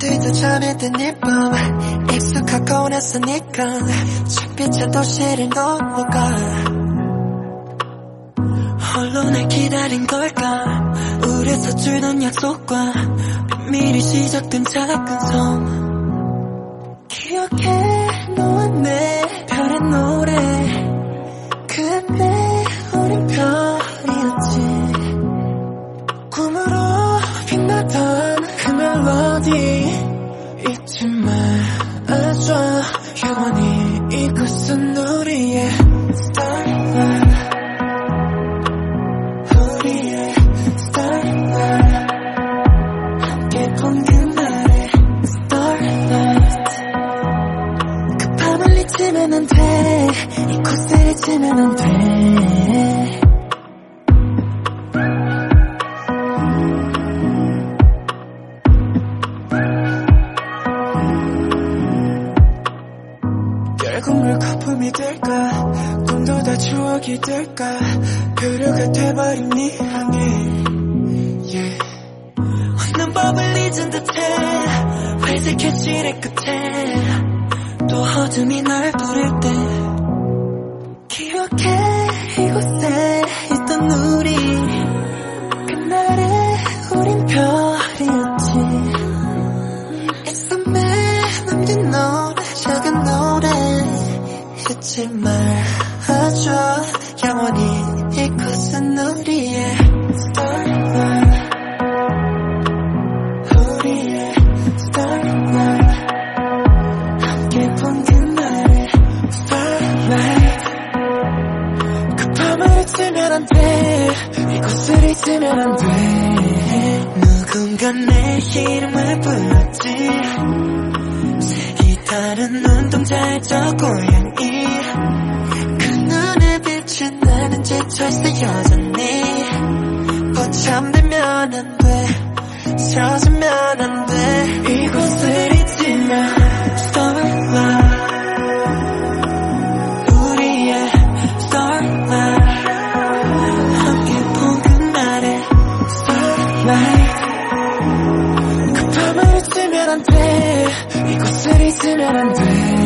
잠에든 일밤 익숙하고 나서니까 햇빛의 도시를 넘어가. 홀로 날 기다린 걸까? 우리 서줄던 약속과 비밀이 시작된 작은 섬 기억해 밤을 잊으면 안 돼 이곳을 잊으면 안 돼. 결국 물 거품이 될까? 꿈도 다 추억이 될까? 표류가 돼버린 네 향기 yeah. 없는 법을 잊은 듯해. 회색의 지뢰 끝에. 또 어둠이 날 부를 때 기억해. 이곳에 있던 우리 그날의 우린 별이었지. 엑썸에 남긴 노래 작은 노래 잊지 말아줘. 영원히 이곳은 우리의 잊으면 안돼. 누군가 내 이름을 불렀지. 색이 다른 눈동자의 저 고양이. 그 눈에 비친 나는 지쳐있어 여전히 뻗잠들면 안돼. 서지면 안돼 그 밤을 잊으면 안돼 이곳을 잊으면 안돼